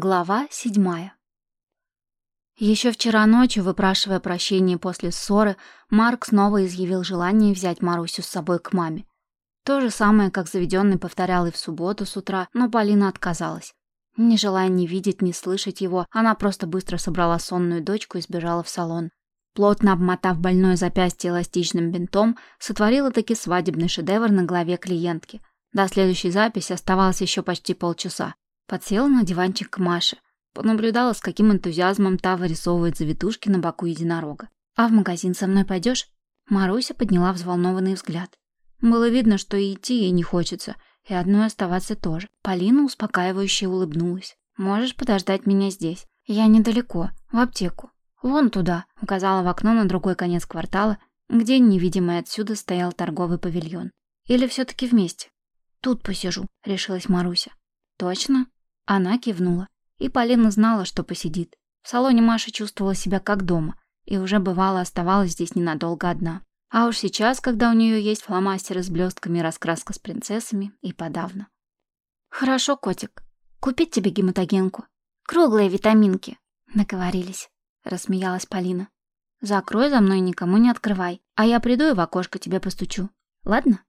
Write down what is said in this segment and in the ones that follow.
Глава седьмая. Еще вчера ночью, выпрашивая прощения после ссоры, Марк снова изъявил желание взять Марусю с собой к маме. То же самое, как заведенный повторял и в субботу с утра, но Полина отказалась. Не желая ни видеть, ни слышать его, она просто быстро собрала сонную дочку и сбежала в салон. Плотно обмотав больное запястье эластичным бинтом, сотворила таки свадебный шедевр на голове клиентки. До следующей записи оставалось еще почти полчаса. Подсела на диванчик к Маше. Понаблюдала, с каким энтузиазмом та вырисовывает завитушки на боку единорога. «А в магазин со мной пойдешь? Маруся подняла взволнованный взгляд. Было видно, что и идти ей не хочется, и одной оставаться тоже. Полина успокаивающе улыбнулась. «Можешь подождать меня здесь. Я недалеко, в аптеку. Вон туда», — указала в окно на другой конец квартала, где невидимый отсюда стоял торговый павильон. «Или все таки вместе?» «Тут посижу», — решилась Маруся. «Точно?» Она кивнула, и Полина знала, что посидит. В салоне Маша чувствовала себя как дома, и уже бывало оставалась здесь ненадолго одна. А уж сейчас, когда у нее есть фломастеры с блестками раскраска с принцессами, и подавно. «Хорошо, котик. Купить тебе гематогенку. Круглые витаминки». Наговорились, рассмеялась Полина. «Закрой за мной никому не открывай, а я приду и в окошко тебе постучу. Ладно?»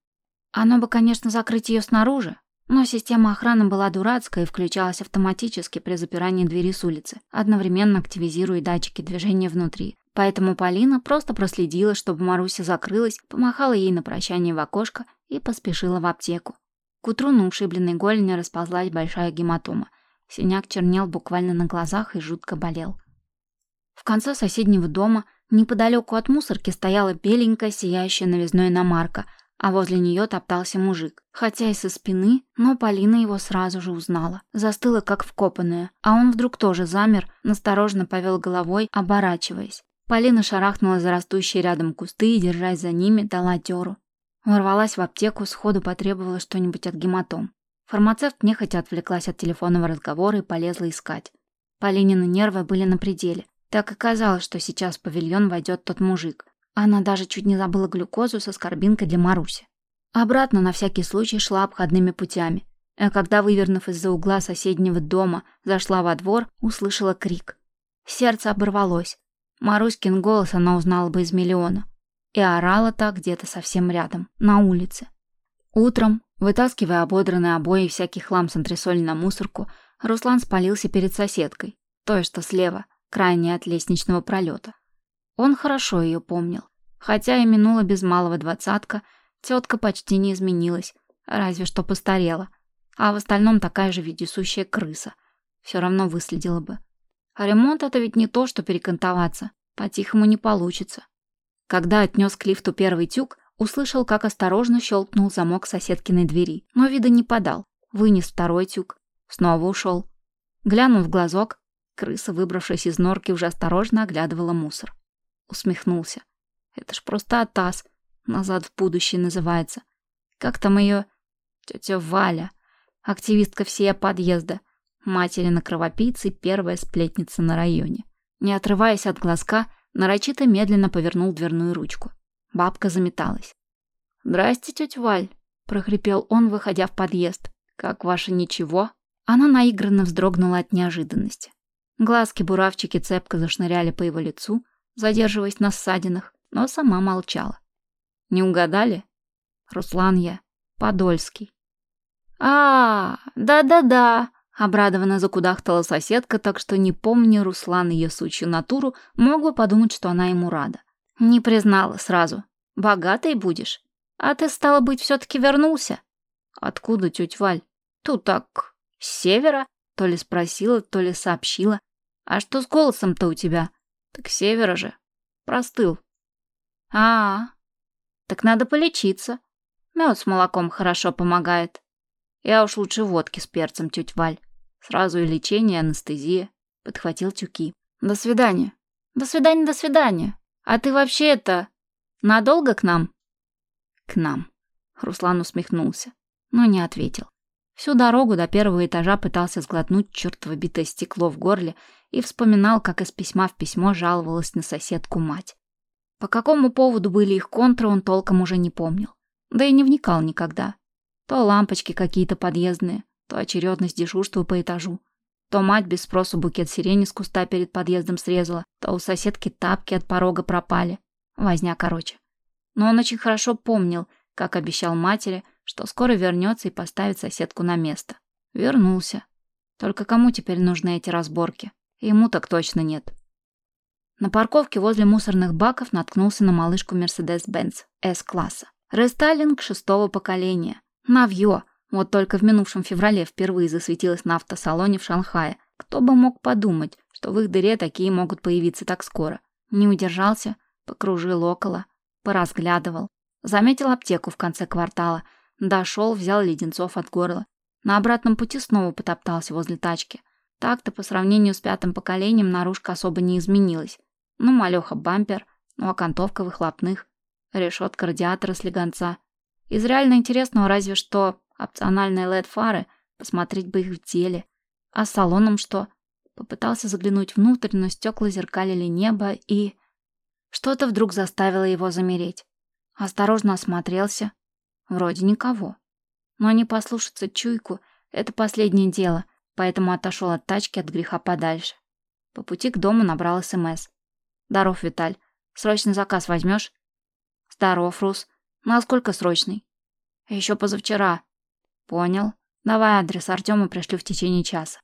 Оно бы, конечно, закрыть ее снаружи, но система охраны была дурацкая и включалась автоматически при запирании двери с улицы, одновременно активизируя датчики движения внутри. Поэтому Полина просто проследила, чтобы Маруся закрылась, помахала ей на прощание в окошко и поспешила в аптеку. К утру на ушибленной голени расползлась большая гематома. Синяк чернел буквально на глазах и жутко болел. В конце соседнего дома, неподалеку от мусорки, стояла беленькая, сияющая новизной иномарка — а возле нее топтался мужик. Хотя и со спины, но Полина его сразу же узнала. Застыла как вкопанная, а он вдруг тоже замер, насторожно повел головой, оборачиваясь. Полина шарахнула за растущие рядом кусты и, держась за ними, дала дёру. Ворвалась в аптеку, сходу потребовала что-нибудь от гематом. Фармацевт нехотя отвлеклась от телефонного разговора и полезла искать. Полинины нервы были на пределе. Так и казалось, что сейчас в павильон войдет тот мужик. Она даже чуть не забыла глюкозу со скорбинкой для Маруси. Обратно на всякий случай шла обходными путями. А когда, вывернув из-за угла соседнего дома, зашла во двор, услышала крик. Сердце оборвалось. Маруськин голос она узнала бы из миллиона. И орала так где-то совсем рядом, на улице. Утром, вытаскивая ободранные обои и всякий хлам с антресоли на мусорку, Руслан спалился перед соседкой, той, что слева, крайне от лестничного пролета. Он хорошо ее помнил. Хотя и минула без малого двадцатка, тетка почти не изменилась, разве что постарела. А в остальном такая же вездесущая крыса. Все равно выследила бы. А ремонт это ведь не то, что перекантоваться. По-тихому не получится. Когда отнес к лифту первый тюк, услышал, как осторожно щелкнул замок соседкиной двери, но вида не подал. Вынес второй тюк. Снова ушел. Глянул в глазок. Крыса, выбравшись из норки, уже осторожно оглядывала мусор. Усмехнулся. Это ж просто АТАС. Назад в будущее называется. Как там ее? Тетя Валя. Активистка всея подъезда. Материна кровопийцы, первая сплетница на районе. Не отрываясь от глазка, нарочито медленно повернул дверную ручку. Бабка заметалась. «Здрасте, тетя Валь», — прохрипел он, выходя в подъезд. «Как ваше ничего?» Она наигранно вздрогнула от неожиданности. Глазки-буравчики цепко зашныряли по его лицу, задерживаясь на ссадинах, но сама молчала. Не угадали? Руслан я, Подольский. А, да-да-да, обрадованно закудахтала соседка, так что не помня Руслан ее сучью натуру, мог бы подумать, что она ему рада. Не признала сразу. Богатой будешь? А ты, стало быть, все таки вернулся? Откуда, тетя Валь? Тут так, с севера? То ли спросила, то ли сообщила. А что с голосом-то у тебя? Так севера же. Простыл. А, -а, а Так надо полечиться. Мед с молоком хорошо помогает. Я уж лучше водки с перцем, тетя Валь. Сразу и лечение, и анестезия. Подхватил тюки. До свидания. До свидания, до свидания. А ты вообще это... Надолго к нам? К нам. Руслан усмехнулся, но не ответил. Всю дорогу до первого этажа пытался сглотнуть чертово битое стекло в горле и вспоминал, как из письма в письмо жаловалась на соседку мать. По какому поводу были их контры, он толком уже не помнил. Да и не вникал никогда. То лампочки какие-то подъездные, то очередность дежурства по этажу. То мать без спросу букет сирени с куста перед подъездом срезала, то у соседки тапки от порога пропали. Возня короче. Но он очень хорошо помнил, как обещал матери, что скоро вернется и поставит соседку на место. Вернулся. Только кому теперь нужны эти разборки? Ему так точно нет. На парковке возле мусорных баков наткнулся на малышку Mercedes-Benz S-класса. Рестайлинг шестого поколения. Навье. Вот только в минувшем феврале впервые засветилась на автосалоне в Шанхае. Кто бы мог подумать, что в их дыре такие могут появиться так скоро. Не удержался, покружил около, поразглядывал. Заметил аптеку в конце квартала. Дошел, взял леденцов от горла. На обратном пути снова потоптался возле тачки. Так-то по сравнению с пятым поколением наружка особо не изменилась. Ну, малёха бампер, ну, окантовка выхлопных, решетка радиатора слегонца. Из реально интересного разве что опциональные LED-фары, посмотреть бы их в деле. А с салоном что? Попытался заглянуть внутрь, но стекла зеркалили небо и... Что-то вдруг заставило его замереть. Осторожно осмотрелся. Вроде никого. Но не послушаться чуйку — это последнее дело, поэтому отошел от тачки от греха подальше. По пути к дому набрал СМС. «Здоров, Виталь. Срочный заказ возьмешь?» «Здоров, Рус. Насколько срочный?» «Еще позавчера». «Понял. Давай адрес Артема пришлю в течение часа».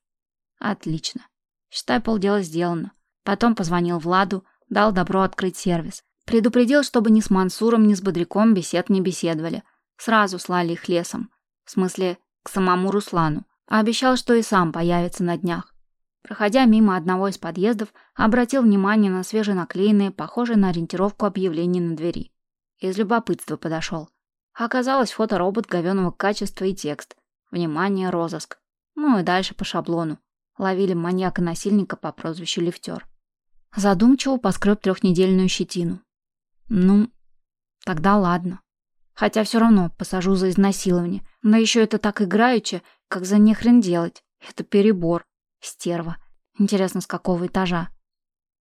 «Отлично. Считай, полдела сделано». Потом позвонил Владу, дал добро открыть сервис. Предупредил, чтобы ни с Мансуром, ни с Бодряком бесед не беседовали. Сразу слали их лесом. В смысле, к самому Руслану. А обещал, что и сам появится на днях. Проходя мимо одного из подъездов, обратил внимание на свеженаклеенные, похожие на ориентировку объявления на двери. Из любопытства подошел. Оказалось, фоторобот говёного качества и текст. Внимание, розыск. Ну и дальше по шаблону. Ловили маньяка-насильника по прозвищу Лифтер. Задумчиво поскреб трехнедельную щетину. Ну, тогда ладно. Хотя все равно посажу за изнасилование. Но еще это так играючи, как за нехрен делать. Это перебор. Стерва. Интересно, с какого этажа?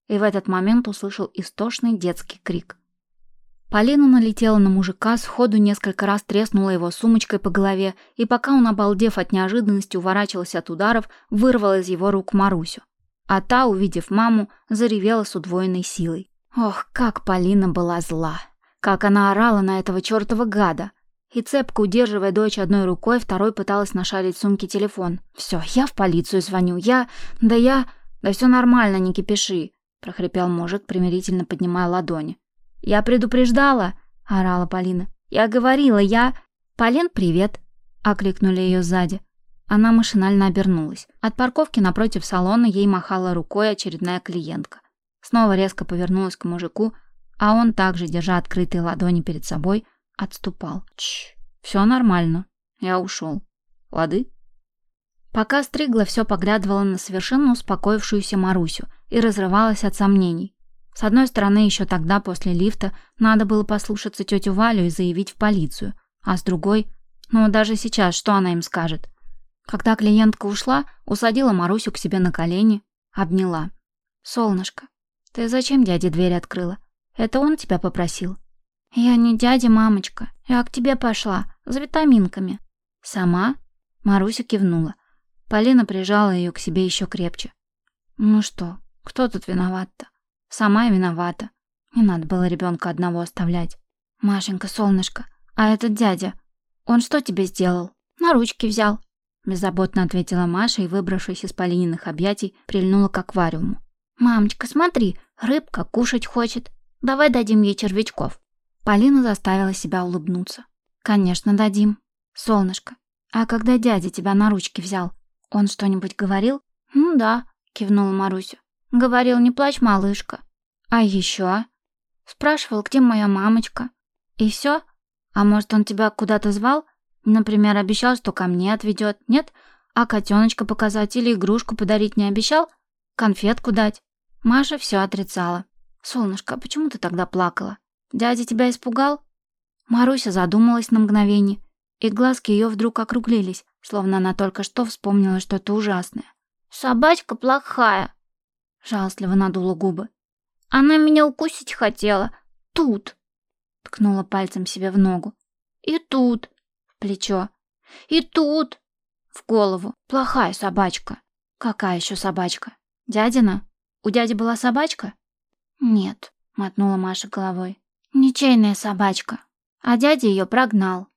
И в этот момент услышал истошный детский крик. Полина налетела на мужика, сходу несколько раз треснула его сумочкой по голове, и пока он, обалдев от неожиданности, уворачивался от ударов, вырвала из его рук Марусю. А та, увидев маму, заревела с удвоенной силой. Ох, как Полина была зла! Как она орала на этого чертова гада! И цепко, удерживая дочь одной рукой, второй пыталась нашарить в сумке телефон. «Все, я в полицию звоню. Я... Да я... Да все нормально, не кипиши!» — прохрипел мужик, примирительно поднимая ладони. «Я предупреждала!» — орала Полина. «Я говорила, я...» «Полин, привет!» — окликнули ее сзади. Она машинально обернулась. От парковки напротив салона ей махала рукой очередная клиентка. Снова резко повернулась к мужику, а он также, держа открытые ладони перед собой, Отступал. Чш, все нормально. Я ушел. Лады? Пока стригла, все поглядывала на совершенно успокоившуюся Марусю и разрывалась от сомнений. С одной стороны, еще тогда, после лифта, надо было послушаться тетю Валю и заявить в полицию. А с другой, ну даже сейчас, что она им скажет? Когда клиентка ушла, усадила Марусю к себе на колени, обняла. «Солнышко, ты зачем дяде дверь открыла? Это он тебя попросил?» «Я не дядя, мамочка. Я к тебе пошла. За витаминками». «Сама?» Маруся кивнула. Полина прижала ее к себе еще крепче. «Ну что, кто тут виноват-то?» «Сама и виновата. Не надо было ребенка одного оставлять». «Машенька, солнышко, а этот дядя, он что тебе сделал?» «На ручки взял», — беззаботно ответила Маша и, выбравшись из Полининых объятий, прильнула к аквариуму. «Мамочка, смотри, рыбка кушать хочет. Давай дадим ей червячков». Полина заставила себя улыбнуться. «Конечно, дадим. Солнышко, а когда дядя тебя на ручки взял, он что-нибудь говорил?» «Ну да», — кивнула Маруся. «Говорил, не плачь, малышка». «А еще?» «Спрашивал, где моя мамочка». «И все? А может, он тебя куда-то звал? Например, обещал, что ко мне отведет, нет? А котеночка показать или игрушку подарить не обещал? Конфетку дать?» Маша все отрицала. «Солнышко, а почему ты тогда плакала?» Дядя тебя испугал?» Маруся задумалась на мгновение, и глазки ее вдруг округлились, словно она только что вспомнила что-то ужасное. «Собачка плохая», — жалостливо надула губы. «Она меня укусить хотела. Тут», — ткнула пальцем себе в ногу. «И тут», — в плечо. «И тут», — в голову. «Плохая собачка». Какая еще собачка? Дядина? У дяди была собачка? Нет, мотнула Маша головой. Ничейная собачка. А дядя ее прогнал.